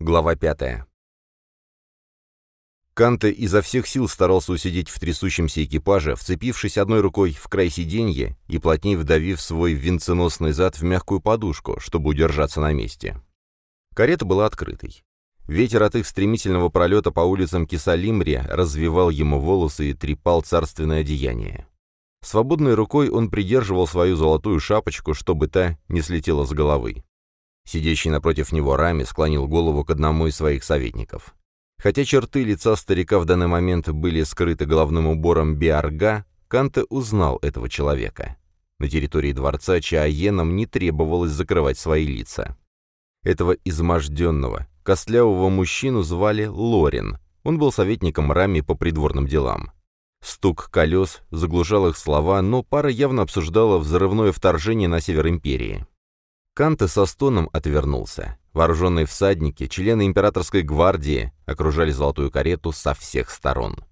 Глава пятая. Канте изо всех сил старался усидеть в трясущемся экипаже, вцепившись одной рукой в край сиденья и плотнее вдавив свой венценосный зад в мягкую подушку, чтобы удержаться на месте. Карета была открытой. Ветер от их стремительного пролета по улицам Кисалимри развивал ему волосы и трепал царственное одеяние. Свободной рукой он придерживал свою золотую шапочку, чтобы та не слетела с головы. Сидящий напротив него Рами склонил голову к одному из своих советников. Хотя черты лица старика в данный момент были скрыты головным убором биарга, Канте узнал этого человека. На территории дворца Чаоенам не требовалось закрывать свои лица. Этого изможденного, костлявого мужчину звали Лорин. Он был советником Рами по придворным делам. Стук колес заглушал их слова, но пара явно обсуждала взрывное вторжение на север империи. Канте со стоном отвернулся. Вооруженные всадники, члены императорской гвардии, окружали золотую карету со всех сторон.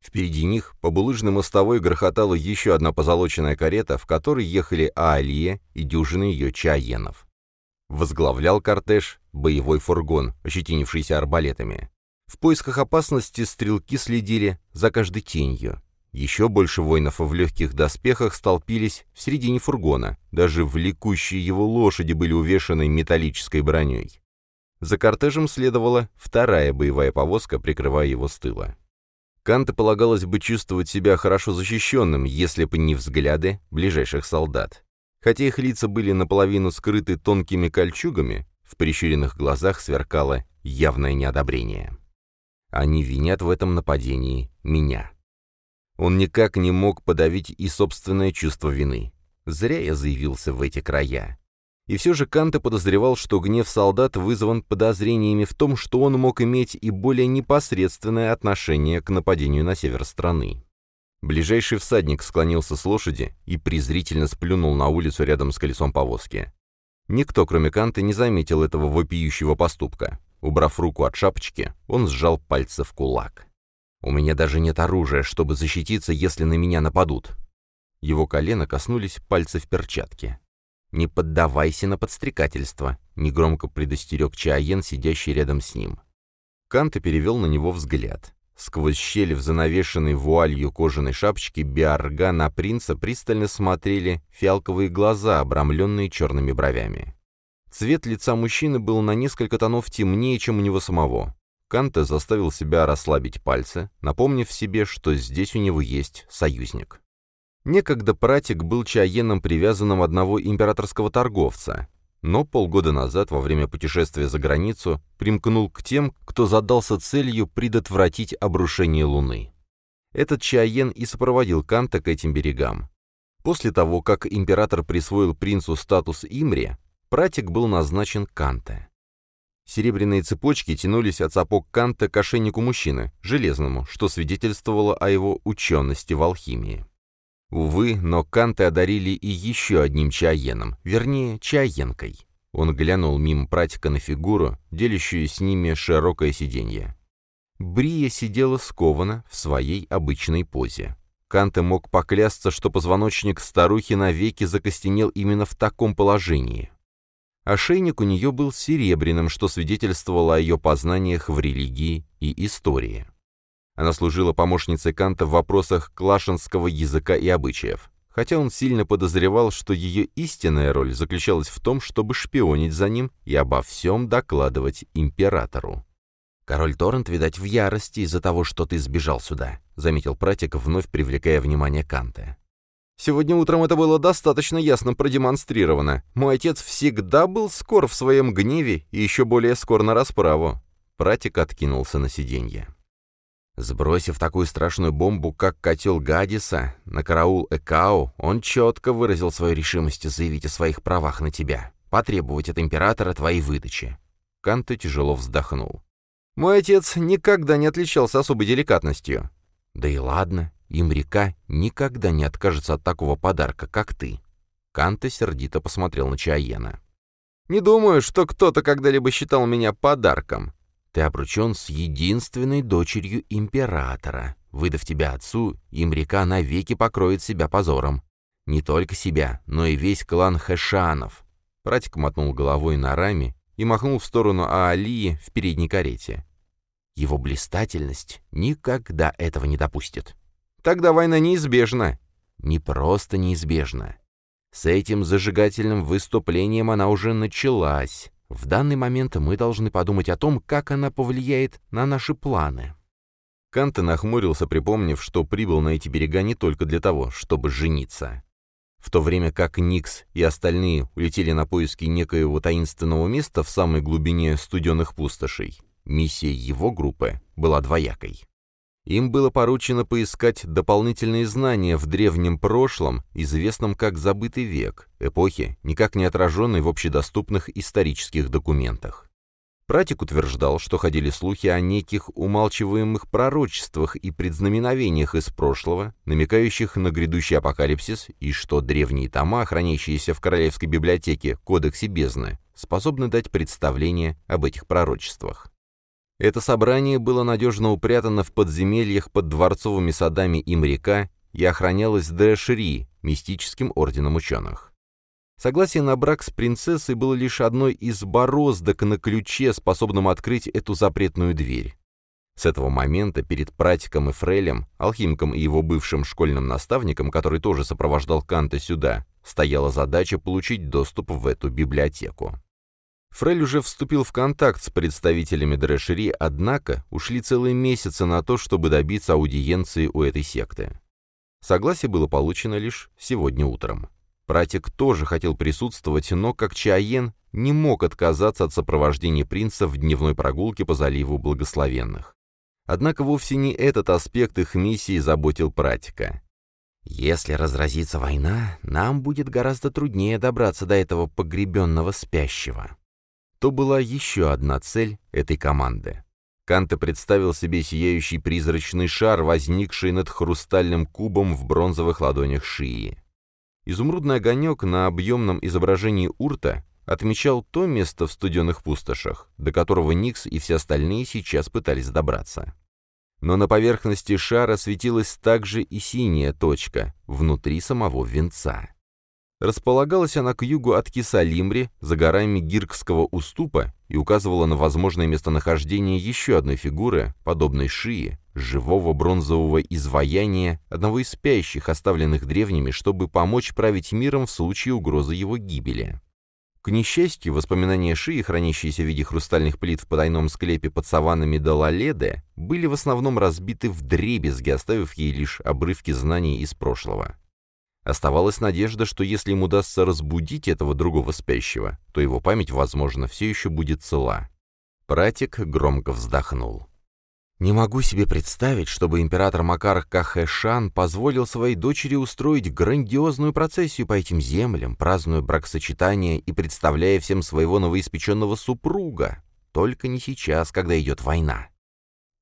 Впереди них по булыжной мостовой грохотала еще одна позолоченная карета, в которой ехали Аалия и дюжины ее чаенов. Возглавлял кортеж боевой фургон, ощетинившийся арбалетами. В поисках опасности стрелки следили за каждой тенью. Еще больше воинов в легких доспехах столпились в середине фургона, даже влекущие его лошади были увешаны металлической броней. За кортежем следовала вторая боевая повозка, прикрывая его с тыла. Канте полагалось бы чувствовать себя хорошо защищенным, если бы не взгляды ближайших солдат. Хотя их лица были наполовину скрыты тонкими кольчугами, в прищуренных глазах сверкало явное неодобрение. Они винят в этом нападении меня. Он никак не мог подавить и собственное чувство вины. Зря я заявился в эти края. И все же Канте подозревал, что гнев солдат вызван подозрениями в том, что он мог иметь и более непосредственное отношение к нападению на север страны. Ближайший всадник склонился с лошади и презрительно сплюнул на улицу рядом с колесом повозки. Никто, кроме Канты, не заметил этого вопиющего поступка. Убрав руку от шапочки, он сжал пальцы в кулак. У меня даже нет оружия, чтобы защититься, если на меня нападут. Его колено коснулись пальцев перчатки. «Не поддавайся на подстрекательство», — негромко предостерег Чаоен, сидящий рядом с ним. Канта перевел на него взгляд. Сквозь щели в занавешенной вуалью кожаной шапочки Биарга на принца пристально смотрели фиалковые глаза, обрамленные черными бровями. Цвет лица мужчины был на несколько тонов темнее, чем у него самого. Канте заставил себя расслабить пальцы, напомнив себе, что здесь у него есть союзник. Некогда пратик был чаеном, привязанным одного императорского торговца, но полгода назад, во время путешествия за границу, примкнул к тем, кто задался целью предотвратить обрушение Луны. Этот чаен и сопроводил Канта к этим берегам. После того, как император присвоил принцу статус Имри, пратик был назначен Канте. Серебряные цепочки тянулись от сапог Канта к ошейнику мужчины, железному, что свидетельствовало о его учености в алхимии. Увы, но Канты одарили и еще одним чаеном, вернее, чаенкой. Он глянул мимо пратика на фигуру, делящую с ними широкое сиденье. Брия сидела скованно в своей обычной позе. Канте мог поклясться, что позвоночник старухи навеки закостенел именно в таком положении. Ошейник у нее был серебряным, что свидетельствовало о ее познаниях в религии и истории. Она служила помощницей Канта в вопросах клашинского языка и обычаев, хотя он сильно подозревал, что ее истинная роль заключалась в том, чтобы шпионить за ним и обо всем докладывать императору. «Король Торрент, видать, в ярости из-за того, что ты сбежал сюда», — заметил пратик, вновь привлекая внимание Канта. Сегодня утром это было достаточно ясно продемонстрировано. Мой отец всегда был скор в своем гневе и еще более скор на расправу. Пратик откинулся на сиденье. Сбросив такую страшную бомбу, как котел Гадиса, на караул Экао, он четко выразил свою решимость заявить о своих правах на тебя, потребовать от императора твоей выдачи. Канто тяжело вздохнул. «Мой отец никогда не отличался особой деликатностью». «Да и ладно, им река никогда не откажется от такого подарка, как ты». Канта сердито посмотрел на Чаена. «Не думаю, что кто-то когда-либо считал меня подарком. Ты обручен с единственной дочерью императора. Выдав тебя отцу, им река навеки покроет себя позором. Не только себя, но и весь клан Хэшанов». Пратик мотнул головой на раме и махнул в сторону Аалии в передней карете. Его блистательность никогда этого не допустит. Тогда война неизбежна. Не просто неизбежна. С этим зажигательным выступлением она уже началась. В данный момент мы должны подумать о том, как она повлияет на наши планы. Канте нахмурился, припомнив, что прибыл на эти берега не только для того, чтобы жениться. В то время как Никс и остальные улетели на поиски некоего таинственного места в самой глубине студенных пустошей, Миссия его группы была двоякой. Им было поручено поискать дополнительные знания в древнем прошлом, известном как «забытый век», эпохи, никак не отраженной в общедоступных исторических документах. Пратик утверждал, что ходили слухи о неких умалчиваемых пророчествах и предзнаменовениях из прошлого, намекающих на грядущий апокалипсис, и что древние тома, хранящиеся в Королевской библиотеке Кодексе бездны, способны дать представление об этих пророчествах. Это собрание было надежно упрятано в подземельях под дворцовыми садами Имрика и охранялось Дэшри, мистическим орденом ученых. Согласие на брак с принцессой было лишь одной из бороздок на ключе, способным открыть эту запретную дверь. С этого момента перед Пратиком и Фрелем, алхимиком и его бывшим школьным наставником, который тоже сопровождал Канта сюда, стояла задача получить доступ в эту библиотеку. Фрель уже вступил в контакт с представителями Дрэшери, однако ушли целые месяцы на то, чтобы добиться аудиенции у этой секты. Согласие было получено лишь сегодня утром. Пратик тоже хотел присутствовать, но, как Чаен, не мог отказаться от сопровождения принца в дневной прогулке по заливу благословенных. Однако вовсе не этот аспект их миссии заботил Пратика. «Если разразится война, нам будет гораздо труднее добраться до этого погребенного спящего», то была еще одна цель этой команды. Канте представил себе сияющий призрачный шар, возникший над хрустальным кубом в бронзовых ладонях Шии. Изумрудный огонек на объемном изображении урта отмечал то место в студенных пустошах, до которого Никс и все остальные сейчас пытались добраться. Но на поверхности шара светилась также и синяя точка, внутри самого венца. Располагалась она к югу от Кисалимри, за горами Гиркского уступа, и указывала на возможное местонахождение еще одной фигуры, подобной Шии, живого бронзового изваяния, одного из спящих, оставленных древними, чтобы помочь править миром в случае угрозы его гибели. К несчастью, воспоминания Шии, хранящиеся в виде хрустальных плит в потайном склепе под саваннами Далаледе, были в основном разбиты в дребезги, оставив ей лишь обрывки знаний из прошлого. Оставалась надежда, что если им удастся разбудить этого другого спящего, то его память, возможно, все еще будет цела. Пратик громко вздохнул. «Не могу себе представить, чтобы император Макар Кахэшан позволил своей дочери устроить грандиозную процессию по этим землям, празднуя бракосочетание и представляя всем своего новоиспеченного супруга. Только не сейчас, когда идет война.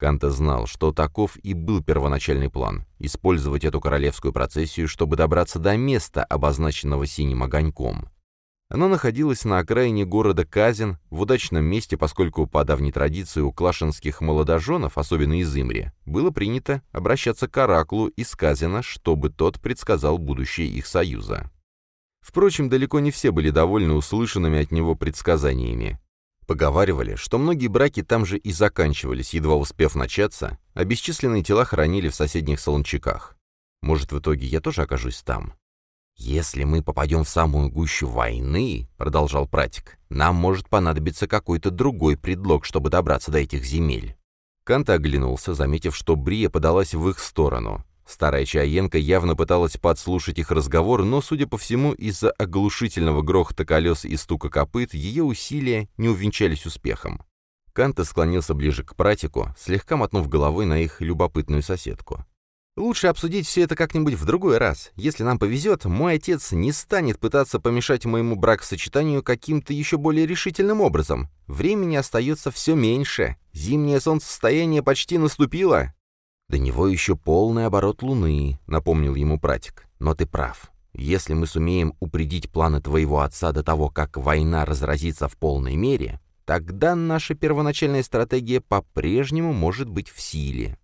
Канта знал, что таков и был первоначальный план — использовать эту королевскую процессию, чтобы добраться до места, обозначенного синим огоньком. Оно находилось на окраине города Казин, в удачном месте, поскольку по давней традиции у клашинских молодоженов, особенно из Имри, было принято обращаться к Ораклу из Казина, чтобы тот предсказал будущее их союза. Впрочем, далеко не все были довольны услышанными от него предсказаниями. Поговаривали, что многие браки там же и заканчивались, едва успев начаться, а бесчисленные тела хоронили в соседних солончаках. Может, в итоге я тоже окажусь там? «Если мы попадем в самую гущу войны», — продолжал пратик, «нам может понадобиться какой-то другой предлог, чтобы добраться до этих земель». Канта оглянулся, заметив, что Брия подалась в их сторону. Старая Чаенко явно пыталась подслушать их разговор, но, судя по всему, из-за оглушительного грохота колес и стука копыт ее усилия не увенчались успехом. Канта склонился ближе к пратику, слегка мотнув головой на их любопытную соседку. «Лучше обсудить все это как-нибудь в другой раз. Если нам повезет, мой отец не станет пытаться помешать моему бракосочетанию каким-то еще более решительным образом. Времени остается все меньше. Зимнее солнцестояние почти наступило». «До него еще полный оборот Луны», — напомнил ему пратик. «Но ты прав. Если мы сумеем упредить планы твоего отца до того, как война разразится в полной мере, тогда наша первоначальная стратегия по-прежнему может быть в силе.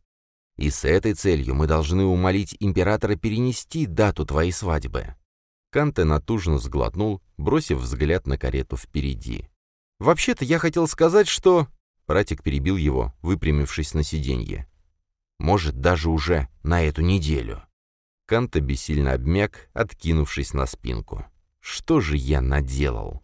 И с этой целью мы должны умолить императора перенести дату твоей свадьбы». Канте натужно сглотнул, бросив взгляд на карету впереди. Вообще-то я хотел сказать, что...» Братик перебил его, выпрямившись на сиденье. «Может, даже уже на эту неделю». Канта бессильно обмяк, откинувшись на спинку. «Что же я наделал?»